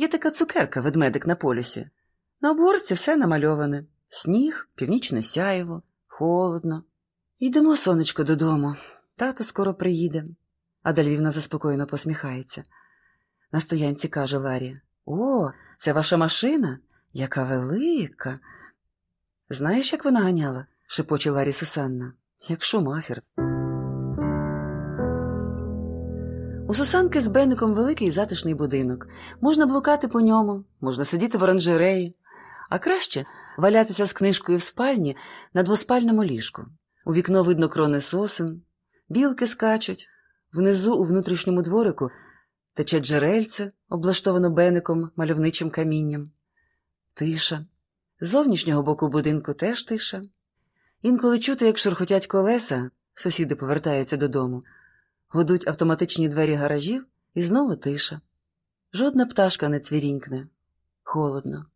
Є така цукерка, ведмедик на полюсі. На обгорці все намальоване сніг, північне сяєво, холодно. Йдемо, сонечко, додому. Тато скоро приїде. Ада Львівна заспокоєно посміхається. На стоянці каже Ларі: О, це ваша машина? Яка велика. Знаєш, як вона ганяла? шепоче Ларі Сусанна. Як шумахер. У Сусанки з Беником великий затишний будинок. Можна блукати по ньому, можна сидіти в оранжереї, а краще валятися з книжкою в спальні на двоспальному ліжку. У вікно видно крони сосен, білки скачуть, внизу у внутрішньому дворику тече джерельце, облаштовано беником мальовничим камінням. Тиша. З зовнішнього боку будинку теж тиша. Інколи чути, як шурхотять колеса, сусіди повертаються додому, гудуть автоматичні двері гаражів, і знову тиша. Жодна пташка не цвірінькне. Холодно.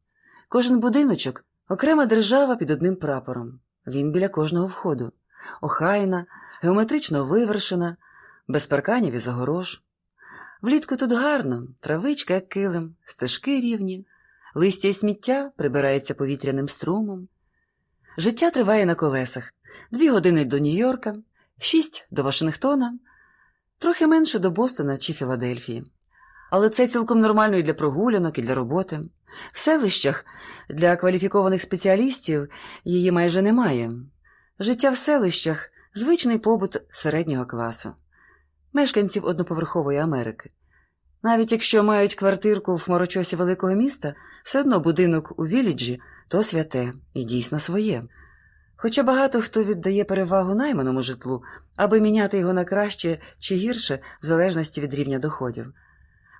Кожен будиночок окрема держава під одним прапором. Він біля кожного входу. Охайна, геометрично вивершена, без парканів і загорож. Влітку тут гарно, травичка, як килим, стежки рівні, листя і сміття прибирається повітряним струмом. Життя триває на колесах дві години до Нью-Йорка, шість до Вашингтона, трохи менше до Бостона чи Філадельфії. Але це цілком нормально і для прогулянок, і для роботи. В селищах для кваліфікованих спеціалістів її майже немає. Життя в селищах звичний побут середнього класу, мешканців одноповерхової Америки. Навіть якщо мають квартирку в хмарочосі великого міста, все одно будинок у Віліджі то святе і дійсно своє. Хоча багато хто віддає перевагу найманому житлу, аби міняти його на краще чи гірше в залежності від рівня доходів.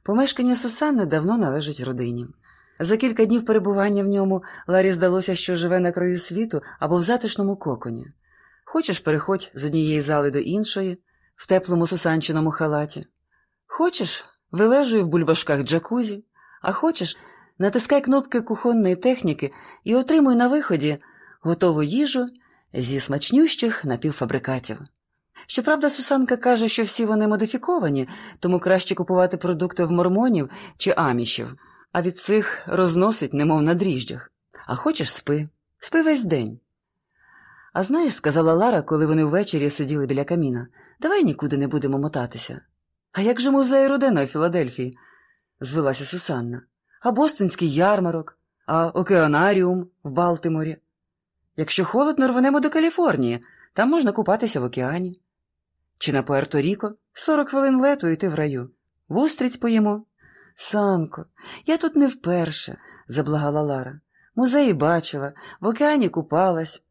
Помешкання Сусанни давно належить родині. За кілька днів перебування в ньому Ларі здалося, що живе на краю світу або в затишному коконі. Хочеш, переходь з однієї зали до іншої, в теплому сусанчиному халаті. Хочеш, вилежуй в бульбашках джакузі, а хочеш, натискай кнопки кухонної техніки і отримуй на виході готову їжу зі смачнющих напівфабрикатів. Щоправда, Сусанка каже, що всі вони модифіковані, тому краще купувати продукти в мормонів чи амішів, а від цих розносить, немов на дріжджах. А хочеш спи, спи весь день. А знаєш, сказала Лара, коли вони ввечері сиділи біля каміна, давай нікуди не будемо мотатися. А як же музей Родена в Філадельфії? звелася Сусанна. А Бостонський ярмарок, а океанаріум в Балтиморі. Якщо холодно, рванемо до Каліфорнії, там можна купатися в океані. Чи на Пуерто-Ріко? Сорок хвилин лету і ти в раю. Вустриць поїмо. Санко, я тут не вперше, заблагала Лара. Музеї бачила, в океані купалась.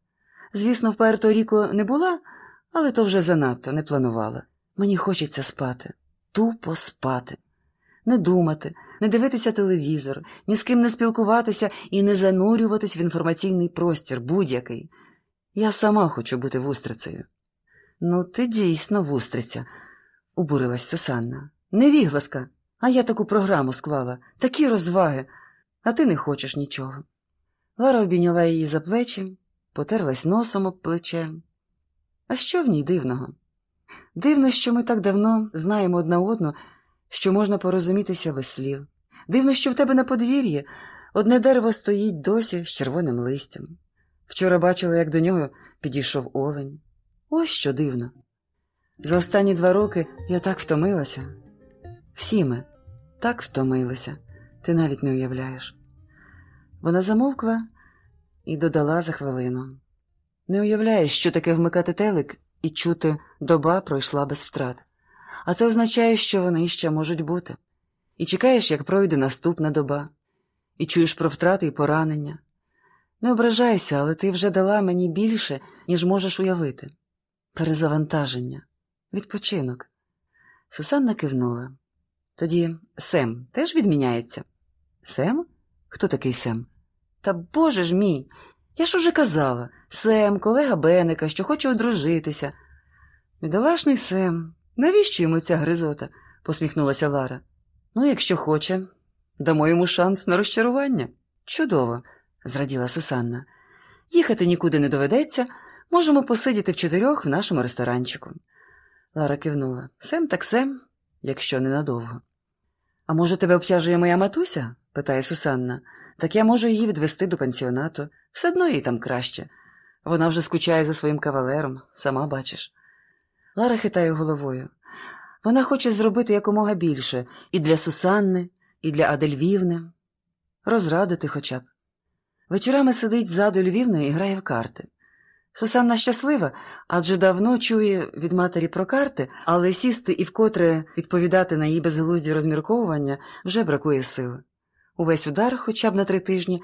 Звісно, в Пуерто-Ріко не була, але то вже занадто не планувала. Мені хочеться спати, тупо спати. Не думати, не дивитися телевізор, ні з ким не спілкуватися і не занурюватись в інформаційний простір будь-який. Я сама хочу бути вустрицею. Ну, ти дійсно вустриця, убурилась Сусанна. Невігласка, а я таку програму склала, такі розваги, а ти не хочеш нічого. Лара обійняла її за плечі, потерлась носом об плече. А що в ній дивного? Дивно, що ми так давно знаємо одна одну, що можна порозумітися без слів. Дивно, що в тебе на подвір'ї одне дерево стоїть досі з червоним листям. Вчора бачила, як до нього підійшов олень. Ось що дивно. За останні два роки я так втомилася. Всі ми так втомилися, ти навіть не уявляєш. Вона замовкла і додала за хвилину. Не уявляєш, що таке вмикати телек і чути, доба пройшла без втрат. А це означає, що вони ще можуть бути. І чекаєш, як пройде наступна доба, і чуєш про втрати і поранення. Не ображайся, але ти вже дала мені більше, ніж можеш уявити. Перезавантаження, відпочинок. Сусанна кивнула. Тоді Сем теж відміняється? Сем? Хто такий Сем? Та боже ж мій! Я ж уже казала Сем, колега Бенека, що хоче одружитися. Бідолашний Сем, навіщо йому ця гризота? посміхнулася Лара. Ну, якщо хоче, дамо йому шанс на розчарування. Чудово, зраділа Сусанна. Їхати нікуди не доведеться, можемо посидіти в чотирьох в нашому ресторанчику. Лара кивнула. Сем так сем, якщо ненадовго. А може, тебе обтяжує моя матуся? питає Сусанна. Так я можу її відвести до пансіонату. Все одно їй там краще. Вона вже скучає за своїм кавалером, сама бачиш. Лара хитає головою. Вона хоче зробити якомога більше і для Сусанни, і для Адельвівни. Розрадити хоча б. Вечорами сидить ззаду Львівною і грає в карти. Сусанна щаслива, адже давно чує від матері про карти, але сісти і вкотре відповідати на її безглузді розмірковування вже бракує сили. Увесь удар, хоча б на три тижні,